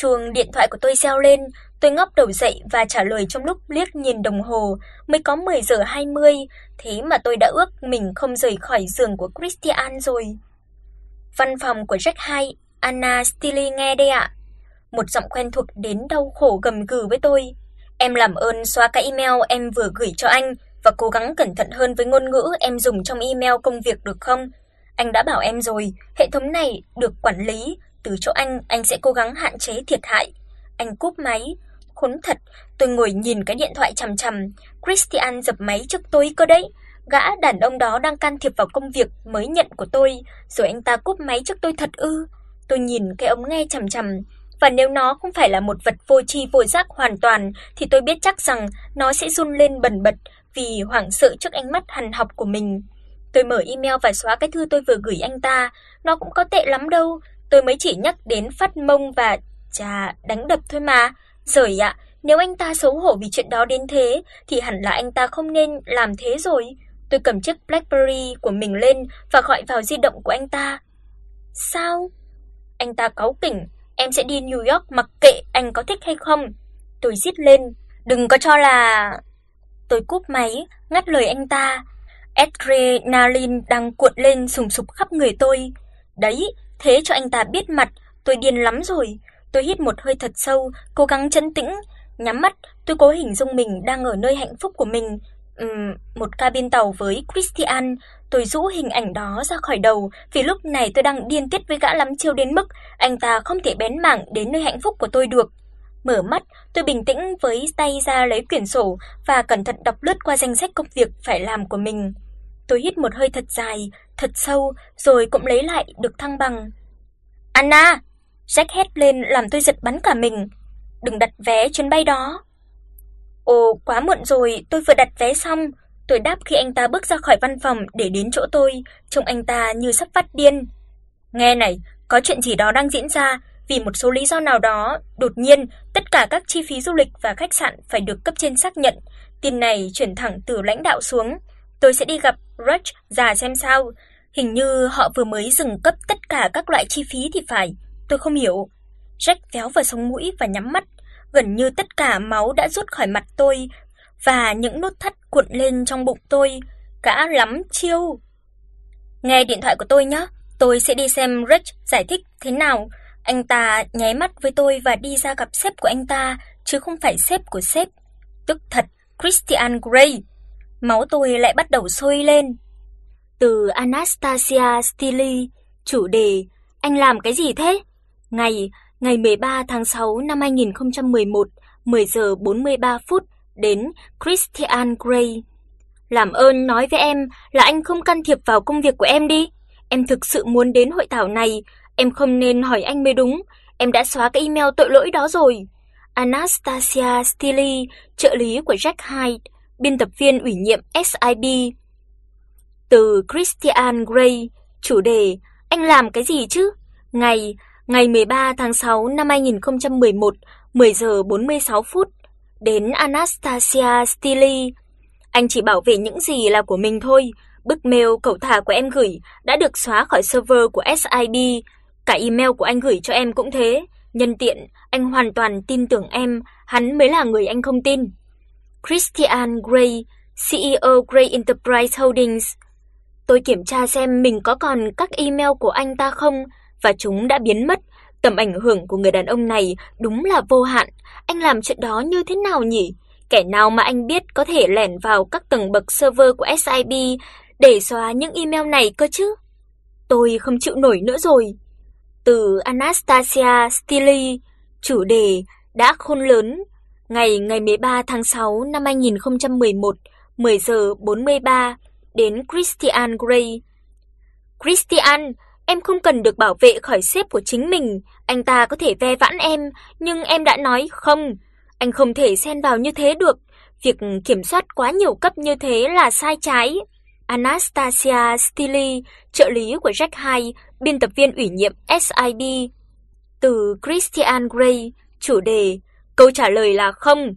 Chuông điện thoại của tôi reo lên, tôi ngóc đầu dậy và trả lời trong lúc liếc nhìn đồng hồ, mới có 10 giờ 20, thế mà tôi đã ước mình không rời khỏi giường của Christian rồi. Văn phòng của Jack Hai, Anna Stili, nghe đây ạ. Một giọng quen thuộc đến đau khổ gầm gừ với tôi. Em làm ơn xóa cái email em vừa gửi cho anh và cố gắng cẩn thận hơn với ngôn ngữ em dùng trong email công việc được không? Anh đã bảo em rồi, hệ thống này được quản lý, từ chỗ anh anh sẽ cố gắng hạn chế thiệt hại. Anh cúp máy. Khốn thật, tôi ngồi nhìn cái điện thoại chằm chằm, Christian dập máy trước tôi cơ đấy. Gã đàn ông đó đang can thiệp vào công việc mới nhận của tôi, rồi anh ta cúp máy trước tôi thật ư? Tôi nhìn cái ống nghe chằm chằm, và nếu nó không phải là một vật vô tri vô giác hoàn toàn thì tôi biết chắc rằng nó sẽ run lên bần bật vì hoảng sợ trước ánh mắt hằn học của mình. Tôi mở email và xóa cái thư tôi vừa gửi anh ta, nó cũng có tệ lắm đâu, tôi mới chỉ nhắc đến phát mông và chà, đánh đập thôi mà. Giời ạ, nếu anh ta xấu hổ vì chuyện đó đến thế thì hẳn là anh ta không nên làm thế rồi. Tôi cầm chiếc BlackBerry của mình lên và gọi vào di động của anh ta. "Sao?" Anh ta cáu kỉnh, "Em sẽ đi New York mặc kệ anh có thích hay không." Tôi rít lên, "Đừng có cho là..." Tôi cúp máy, ngắt lời anh ta. Adrenaline đang cuộn lên sùng sục khắp người tôi. Đấy, thế cho anh ta biết mặt, tôi điên lắm rồi. Tôi hít một hơi thật sâu, cố gắng trấn tĩnh, nhắm mắt, tôi cố hình dung mình đang ở nơi hạnh phúc của mình, ừm, một cabin tàu với Christian, tôi rũ hình ảnh đó ra khỏi đầu, vì lúc này tôi đang điên tiết với gã lắm chiêu đến mức anh ta không thể bén mảng đến nơi hạnh phúc của tôi được. Mở mắt, tôi bình tĩnh với tay ra lấy quyển sổ và cẩn thận đọc lướt qua danh sách công việc phải làm của mình. Tôi hít một hơi thật dài, thật sâu rồi cũng lấy lại được thăng bằng. "Anna!" Jack hét lên làm tôi giật bắn cả mình. "Đừng đặt vé chuyến bay đó." "Ồ, quá muộn rồi, tôi vừa đặt vé xong." Tôi đáp khi anh ta bước ra khỏi văn phòng để đến chỗ tôi, trông anh ta như sắp phát điên. "Nghe này, có chuyện gì đó đang diễn ra, vì một số lý do nào đó, đột nhiên tất cả các chi phí du lịch và khách sạn phải được cấp trên xác nhận. Tin này chuyển thẳng từ lãnh đạo xuống. Tôi sẽ đi gặp Rutch già xem sao. Hình như họ vừa mới dừng cấp tất cả các loại chi phí thì phải. Tôi không hiểu." Jack véo vào sống mũi và nhắm mắt, gần như tất cả máu đã rút khỏi mặt tôi và những nốt thắt cuộn lên trong bụng tôi, cả lắm chiêu. Nghe điện thoại của tôi nhé, tôi sẽ đi xem Rich giải thích thế nào. Anh ta nháy mắt với tôi và đi ra gặp sếp của anh ta, chứ không phải sếp của sếp. Tức thật, Christian Grey. Máu tôi lại bắt đầu sôi lên. Từ Anastasia Stili, chủ đề Anh làm cái gì thế? Ngày ngày 13 tháng 6 năm 2011, 10 giờ 43 phút đến Christian Grey. Làm ơn nói với em là anh không can thiệp vào công việc của em đi. Em thực sự muốn đến hội thảo này, em không nên hỏi anh mới đúng. Em đã xóa cái email tội lỗi đó rồi. Anastasia Stili, trợ lý của Jack Hyde, biên tập viên ủy nhiệm SIB. Từ Christian Grey, chủ đề Anh làm cái gì chứ? Ngày ngày 13 tháng 6 năm 2011, 10 giờ 46 phút đến Anastasia Stili. Anh chỉ bảo vệ những gì là của mình thôi. Bức mail cậu thả của em gửi đã được xóa khỏi server của SIB, cả email của anh gửi cho em cũng thế. Nhân tiện, anh hoàn toàn tin tưởng em, hắn mới là người anh không tin. Christian Grey, CEO Grey Enterprise Holdings. Tôi kiểm tra xem mình có còn các email của anh ta không và chúng đã biến mất. Tầm ảnh hưởng của người đàn ông này đúng là vô hạn. Anh làm chuyện đó như thế nào nhỉ? Kẻ nào mà anh biết có thể lẻn vào các tầng bậc server của SIB để xóa những email này cơ chứ? Tôi không chịu nổi nữa rồi. Từ Anastasia Stili, chủ đề đã khôn lớn, ngày ngày 13 tháng 6 năm 2011, 10 giờ 43 đến Christian Grey. Christian, Em không cần được bảo vệ khỏi sếp của chính mình, anh ta có thể ve vãn em, nhưng em đã nói không, anh không thể xen vào như thế được, việc kiểm soát quá nhiều cấp như thế là sai trái. Anastasia Stili, trợ lý của Jack Hay, biên tập viên ủy nhiệm SIB. Từ Christian Grey, chủ đề, câu trả lời là không.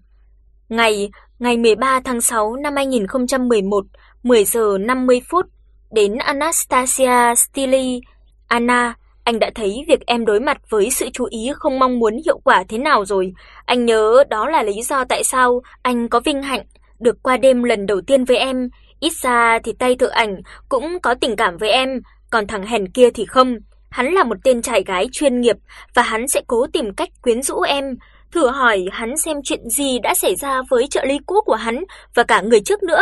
Ngày ngày 13 tháng 6 năm 2011, 10 giờ 50 phút đến Anastasia Stili, Anna, anh đã thấy việc em đối mặt với sự chú ý không mong muốn hiệu quả thế nào rồi. Anh nhớ đó là lý do tại sao anh có vinh hạnh được qua đêm lần đầu tiên với em. Ít ra thì tay thợ ảnh cũng có tình cảm với em, còn thằng hèn kia thì không. Hắn là một tên trai gái chuyên nghiệp và hắn sẽ cố tìm cách quyến rũ em. Thử hỏi hắn xem chuyện gì đã xảy ra với trợ lý cũ của hắn và cả người trước nữa.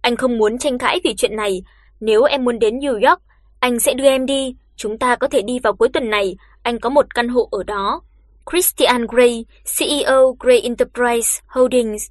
Anh không muốn tranh cãi vì chuyện này, nếu em muốn đến New York, anh sẽ đưa em đi, chúng ta có thể đi vào cuối tuần này, anh có một căn hộ ở đó. Christian Grey, CEO Grey Enterprise Holdings.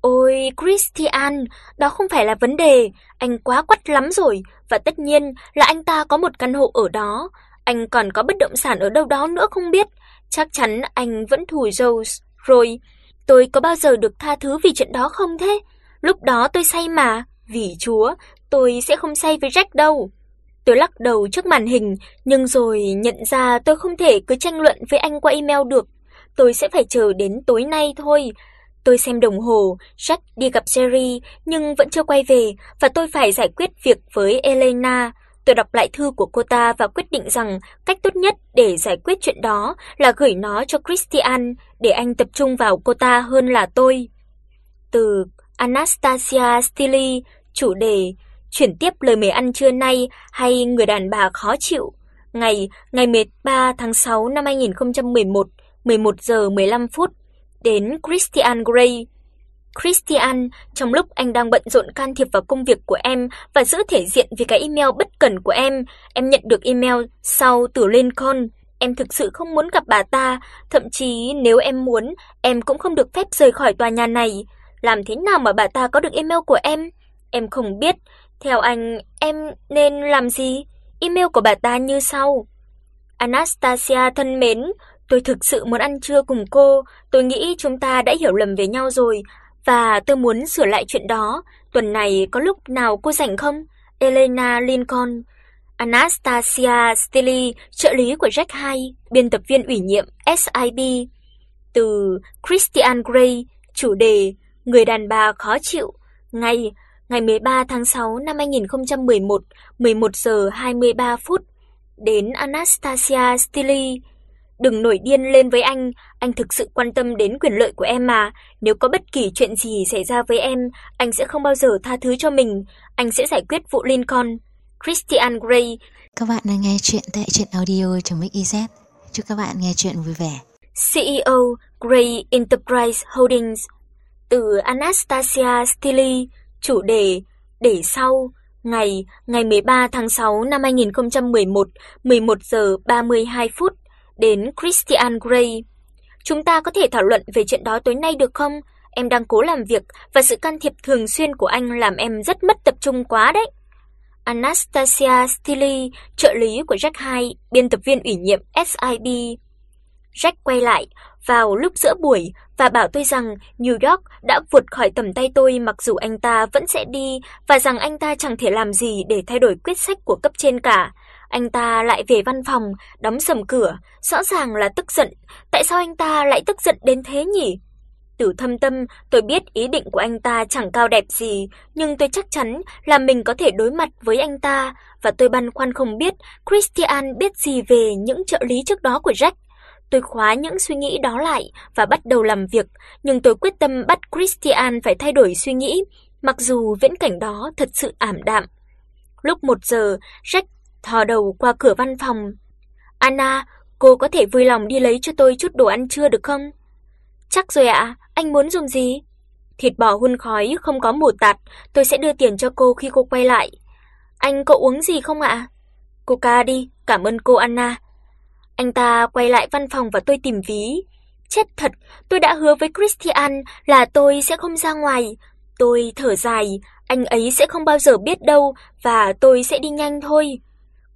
Ôi Christian, đó không phải là vấn đề, anh quá quắt lắm rồi. Và tất nhiên là anh ta có một căn hộ ở đó, anh còn có bất động sản ở đâu đó nữa không biết, chắc chắn anh vẫn thù Rose rồi. Tôi có bao giờ được tha thứ vì chuyện đó không thế? Lúc đó tôi say mà, vì Chúa, tôi sẽ không say với Jack đâu. Tôi lắc đầu trước màn hình, nhưng rồi nhận ra tôi không thể cứ tranh luận với anh qua email được. Tôi sẽ phải chờ đến tối nay thôi. Tôi xem đồng hồ, Jack đi gặp Jerry nhưng vẫn chưa quay về và tôi phải giải quyết việc với Elena. Tôi đọc lại thư của cô ta và quyết định rằng cách tốt nhất để giải quyết chuyện đó là gửi nó cho Christian để anh tập trung vào cô ta hơn là tôi. Từ Anastasia Stili, chủ đề chuyển tiếp lời mời ăn trưa nay hay người đàn bà khó chịu. Ngày ngày 13 tháng 6 năm 2011, 11 giờ 15 phút đến Christian Grey. Christian, trong lúc anh đang bận rộn can thiệp vào công việc của em và giữ thể diện vì cái email bất cần của em, em nhận được email sau từ Lincoln. Em thực sự không muốn gặp bà ta, thậm chí nếu em muốn, em cũng không được phép rời khỏi tòa nhà này. Làm thế nào mà bà ta có được email của em? Em không biết, theo anh, em nên làm gì? Email của bà ta như sau: Anastasia thân mến, tôi thực sự muốn ăn trưa cùng cô, tôi nghĩ chúng ta đã hiểu lầm về nhau rồi và tôi muốn sửa lại chuyện đó. Tuần này có lúc nào cô rảnh không? Elena Lincoln Anastasia Stili trợ lý của Jack Hay, biên tập viên ủy nhiệm SIB. Từ Christian Grey, chủ đề Người đàn bà khó chịu, ngày ngày 13 tháng 6 năm 2011, 11 giờ 23 phút đến Anastasia Stili Đừng nổi điên lên với anh, anh thực sự quan tâm đến quyền lợi của em mà, nếu có bất kỳ chuyện gì xảy ra với em, anh sẽ không bao giờ tha thứ cho mình, anh sẽ giải quyết vụ Lincoln. Christian Grey. Các bạn đang nghe chuyện tại truyện audio.mix.iz. Chúc các bạn nghe chuyện vui vẻ. CEO Grey Enterprise Holdings từ Anastasia Stilly Chủ đề để sau ngày ngày 13 tháng 6 năm 2011, 11 giờ 32 phút đến Christian Grey. Chúng ta có thể thảo luận về chuyện đó tối nay được không? Em đang cố làm việc và sự can thiệp thường xuyên của anh làm em rất mất tập trung quá đấy. Anastasia Stilly, trợ lý của Jack Hay, biên tập viên ủy nhiệm SIB. Jack quay lại vào lúc giữa buổi và bảo tôi rằng New York đã vượt khỏi tầm tay tôi mặc dù anh ta vẫn sẽ đi và rằng anh ta chẳng thể làm gì để thay đổi quyết sách của cấp trên cả. Anh ta lại về văn phòng, đóng sầm cửa, rõ ràng là tức giận, tại sao anh ta lại tức giận đến thế nhỉ? Từ thâm tâm, tôi biết ý định của anh ta chẳng cao đẹp gì, nhưng tôi chắc chắn là mình có thể đối mặt với anh ta và tôi băn khoăn không biết Christian biết gì về những trợ lý trước đó của Jack. Tôi khóa những suy nghĩ đó lại và bắt đầu làm việc, nhưng tôi quyết tâm bắt Christian phải thay đổi suy nghĩ, mặc dù viễn cảnh đó thật sự ảm đạm. Lúc 1 giờ, Jack thò đầu qua cửa văn phòng. "Anna, cô có thể vui lòng đi lấy cho tôi chút đồ ăn trưa được không?" "Chắc rồi ạ, anh muốn dùng gì?" "Thịt bò hun khói không có mù tạt, tôi sẽ đưa tiền cho cô khi cô quay lại." "Anh có uống gì không ạ?" "Coca đi, cảm ơn cô Anna." Anh ta quay lại văn phòng và tôi tìm ví. Chết thật, tôi đã hứa với Christian là tôi sẽ không ra ngoài. Tôi thở dài, anh ấy sẽ không bao giờ biết đâu và tôi sẽ đi nhanh thôi.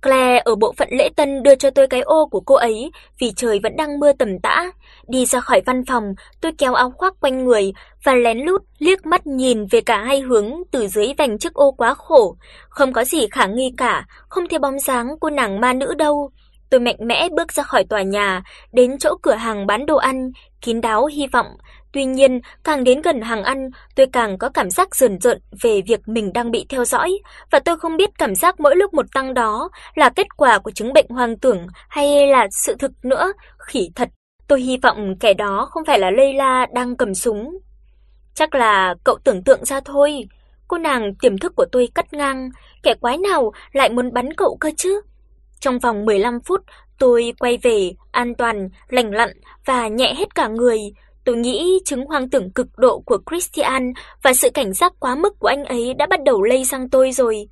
Claire ở bộ phận lễ tân đưa cho tôi cái ô của cô ấy vì trời vẫn đang mưa tầm tã. Đi ra khỏi văn phòng, tôi kéo áo khoác quanh người và lén lút liếc mắt nhìn về cả hai hướng từ dưới vành chiếc ô quá khổ. Không có gì khả nghi cả, không thấy bóng dáng cô nàng ma nữ đâu. Tôi mạnh mẽ bước ra khỏi tòa nhà, đến chỗ cửa hàng bán đồ ăn, kín đáo hy vọng. Tuy nhiên, càng đến gần hàng ăn, tôi càng có cảm giác rờn rợn về việc mình đang bị theo dõi, và tôi không biết cảm giác mỗi lúc một tăng đó là kết quả của chứng bệnh hoang tưởng hay là sự thực nữa, khỉ thật. Tôi hy vọng kẻ đó không phải là Leila đang cầm súng. Chắc là cậu tưởng tượng ra thôi. Cô nàng tiềm thức của tôi cắt ngang, kẻ quái nào lại muốn bắn cậu cơ chứ? Trong vòng 15 phút, tôi quay về an toàn, lành lặn và nhẹ hết cả người. Tôi nghĩ chứng hoang tưởng cực độ của Christian và sự cảnh giác quá mức của anh ấy đã bắt đầu lây sang tôi rồi.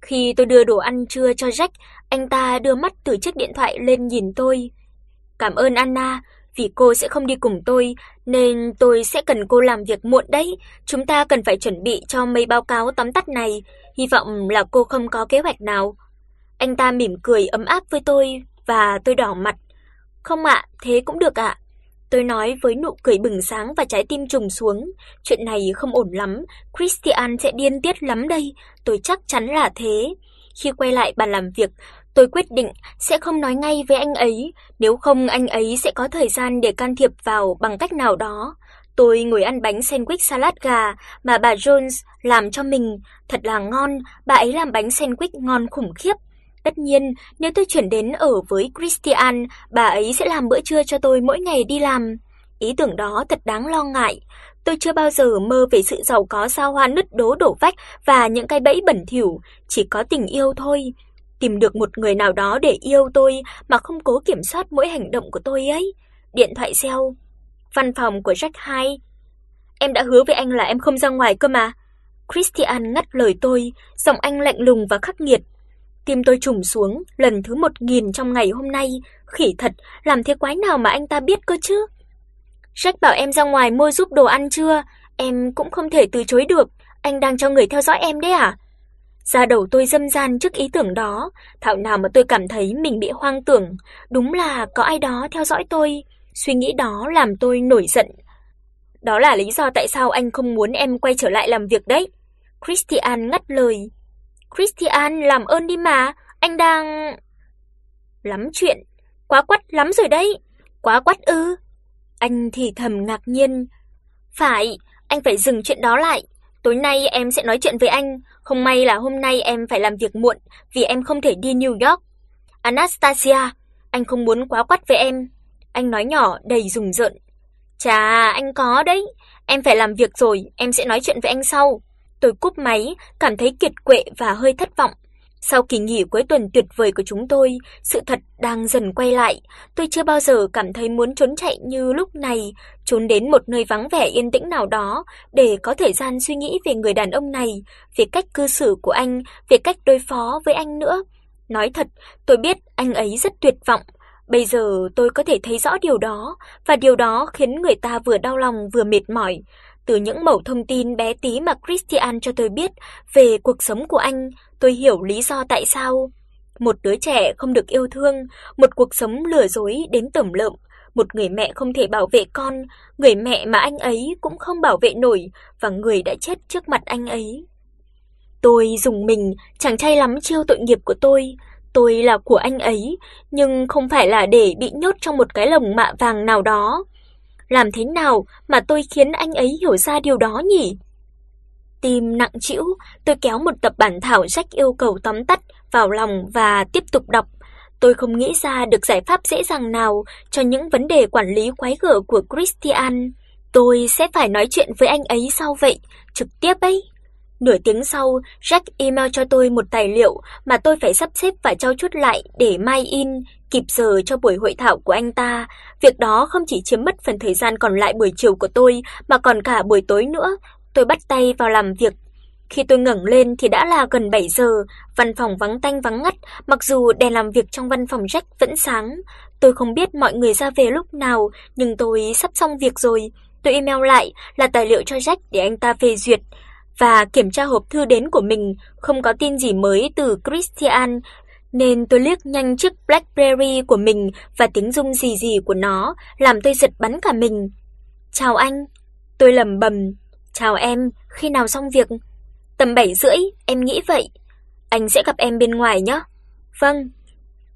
Khi tôi đưa đồ ăn trưa cho Jack, anh ta đưa mắt từ chiếc điện thoại lên nhìn tôi. "Cảm ơn Anna, vì cô sẽ không đi cùng tôi nên tôi sẽ cần cô làm việc muộn đấy. Chúng ta cần phải chuẩn bị cho mấy báo cáo tóm tắt này, hy vọng là cô không có kế hoạch nào." Anh ta mỉm cười ấm áp với tôi và tôi đỏ mặt. "Không ạ, thế cũng được ạ." Tôi nói với nụ cười bừng sáng và trái tim trùng xuống, chuyện này không ổn lắm, Christian sẽ điên tiết lắm đây, tôi chắc chắn là thế. Khi quay lại bàn làm việc, tôi quyết định sẽ không nói ngay với anh ấy, nếu không anh ấy sẽ có thời gian để can thiệp vào bằng cách nào đó. Tôi ngồi ăn bánh sandwich salad gà mà bà Jones làm cho mình, thật là ngon, bà ấy làm bánh sandwich ngon khủng khiếp. Tất nhiên, nếu tôi chuyển đến ở với Christian, bà ấy sẽ làm bữa trưa cho tôi mỗi ngày đi làm. Ý tưởng đó thật đáng lo ngại. Tôi chưa bao giờ mơ về sự giàu có sao hoa nứt đố đổ vách và những cái bẫy bẩn thỉu, chỉ có tình yêu thôi. Tìm được một người nào đó để yêu tôi mà không cố kiểm soát mỗi hành động của tôi ấy. Điện thoại reo. Văn phòng của Jack Hai. Em đã hứa với anh là em không ra ngoài cơ mà. Christian ngắt lời tôi, giọng anh lạnh lùng và khắc nghiệt. Tim tôi trùng xuống, lần thứ 1000 trong ngày hôm nay, khỉ thật, làm thế quái nào mà anh ta biết cơ chứ? Jack bảo em ra ngoài mua giúp đồ ăn chưa? Em cũng không thể từ chối được, anh đang cho người theo dõi em đấy à? Da đầu tôi dâm gian trước ý tưởng đó, thảo nào mà tôi cảm thấy mình bị hoang tưởng, đúng là có ai đó theo dõi tôi. Suy nghĩ đó làm tôi nổi giận. Đó là lý do tại sao anh không muốn em quay trở lại làm việc đấy. Christian ngắt lời. Christian, làm ơn đi mà, anh đang lắm chuyện, quá quắt lắm rồi đấy. Quá quắt ư? Anh thì thầm ngạc nhiên. Phải, anh phải dừng chuyện đó lại. Tối nay em sẽ nói chuyện với anh, không may là hôm nay em phải làm việc muộn vì em không thể đi New York. Anastasia, anh không muốn quá quắt với em. Anh nói nhỏ đầy rùng rợn. Chà, anh có đấy, em phải làm việc rồi, em sẽ nói chuyện với anh sau. Tôi cúp máy, cảm thấy kiệt quệ và hơi thất vọng. Sau kỳ nghỉ cuối tuần tuyệt vời của chúng tôi, sự thật đang dần quay lại. Tôi chưa bao giờ cảm thấy muốn trốn chạy như lúc này, trốn đến một nơi vắng vẻ yên tĩnh nào đó để có thời gian suy nghĩ về người đàn ông này, về cách cư xử của anh, về cách đối phó với anh nữa. Nói thật, tôi biết anh ấy rất tuyệt vọng. Bây giờ tôi có thể thấy rõ điều đó, và điều đó khiến người ta vừa đau lòng vừa mệt mỏi. Từ những mẩu thông tin bé tí mà Christian cho tôi biết về cuộc sống của anh, tôi hiểu lý do tại sao một đứa trẻ không được yêu thương, một cuộc sống lừa dối đến tẩm lợm, một người mẹ không thể bảo vệ con, người mẹ mà anh ấy cũng không bảo vệ nổi và người đã chết trước mặt anh ấy. Tôi dùng mình, chẳng chay lắm chiêu tội nghiệp của tôi, tôi là của anh ấy, nhưng không phải là để bị nhốt trong một cái lồng mạ vàng nào đó. Làm thế nào mà tôi khiến anh ấy hiểu ra điều đó nhỉ? Tim nặng trĩu, tôi kéo một tập bản thảo Jack yêu cầu tóm tắt vào lòng và tiếp tục đọc. Tôi không nghĩ ra được giải pháp dễ dàng nào cho những vấn đề quản lý quái gở của Christian. Tôi sẽ phải nói chuyện với anh ấy sau vậy, trực tiếp ấy. Nửa tiếng sau, Jack email cho tôi một tài liệu mà tôi phải sắp xếp và trao chuốt lại để mai in kịp giờ cho buổi hội thảo của anh ta. Việc đó không chỉ chiếm mất phần thời gian còn lại buổi chiều của tôi mà còn cả buổi tối nữa. Tôi bắt tay vào làm việc. Khi tôi ngẩng lên thì đã là gần 7 giờ, văn phòng vắng tanh vắng ngắt, mặc dù đèn làm việc trong văn phòng Jack vẫn sáng. Tôi không biết mọi người ra về lúc nào, nhưng tôi sắp xong việc rồi. Tôi email lại là tài liệu cho Jack để anh ta phê duyệt và kiểm tra hộp thư đến của mình, không có tin gì mới từ Christian, nên tôi liếc nhanh chiếc BlackBerry của mình và tiếng rung rì rì của nó làm tôi giật bắn cả mình. "Chào anh." Tôi lẩm bẩm, "Chào em, khi nào xong việc?" "Tầm 7 rưỡi, em nghĩ vậy." "Anh sẽ gặp em bên ngoài nhé." "Vâng."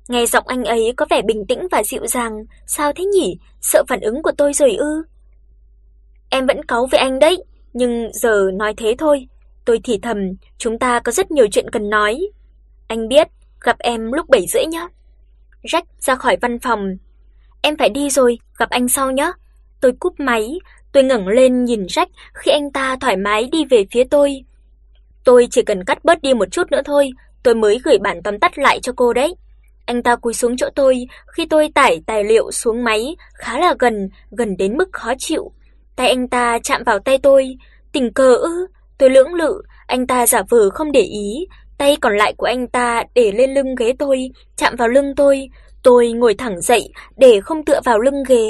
Nghe giọng anh ấy có vẻ bình tĩnh và dịu dàng, sao thế nhỉ? Sợ phản ứng của tôi rồi ư? Em vẫn cáu với anh đấy, nhưng giờ nói thế thôi. Tôi thì thầm, chúng ta có rất nhiều chuyện cần nói. Anh biết, gặp em lúc 7 rưỡi nhé. Jack ra khỏi văn phòng. Em phải đi rồi, gặp anh sau nhé. Tôi cúp máy, tôi ngẩng lên nhìn Jack khi anh ta thoải mái đi về phía tôi. Tôi chỉ cần cắt bớt đi một chút nữa thôi, tôi mới gửi bản tóm tắt lại cho cô đấy. Anh ta cúi xuống chỗ tôi khi tôi tải tài liệu xuống máy khá là gần, gần đến mức khó chịu. Tay anh ta chạm vào tay tôi, tình cờ ư? Tôi lưỡng lự, anh ta giả vờ không để ý, tay còn lại của anh ta để lên lưng ghế tôi, chạm vào lưng tôi. Tôi ngồi thẳng dậy để không tựa vào lưng ghế.